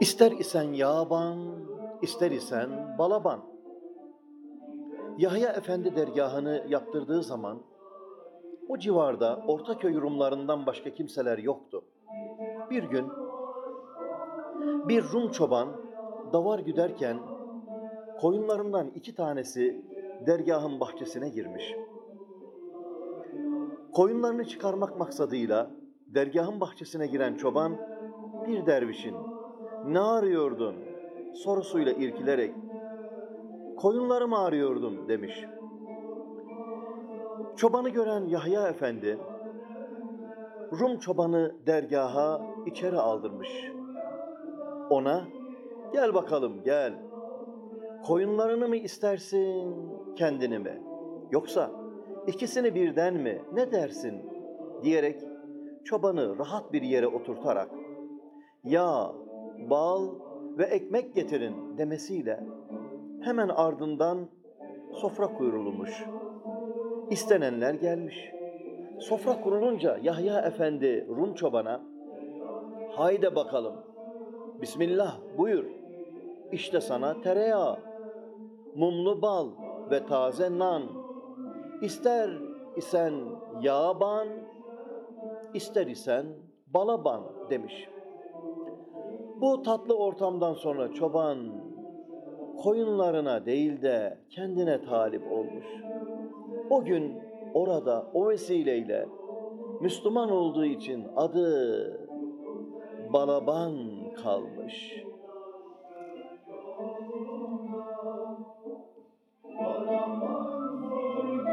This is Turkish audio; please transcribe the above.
İster isen yaban, ister isen balaban. Yahya Efendi dergahını yaptırdığı zaman o civarda Ortaköy Rumlarından başka kimseler yoktu. Bir gün bir Rum çoban davar güderken koyunlarından iki tanesi dergahın bahçesine girmiş. Koyunlarını çıkarmak maksadıyla dergahın bahçesine giren çoban bir dervişin ne arıyordun sorusuyla irkilerek koyunlarımı arıyordum demiş. Çobanı gören Yahya Efendi Rum çobanı dergaha içeri aldırmış. Ona gel bakalım gel. Koyunlarını mı istersin kendini mi? Yoksa ikisini birden mi ne dersin diyerek çobanı rahat bir yere oturtarak yağ, bal ve ekmek getirin demesiyle hemen ardından sofra kurulmuş. İstenenler gelmiş. Sofra kurulunca Yahya Efendi Rum çobana haydi bakalım Bismillah buyur. İşte sana tereyağı, mumlu bal ve taze nan. İster isen yağban, ister isen balaban demiş. Bu tatlı ortamdan sonra çoban koyunlarına değil de kendine talip olmuş. O gün orada o vesileyle Müslüman olduğu için adı Balaban kalmış.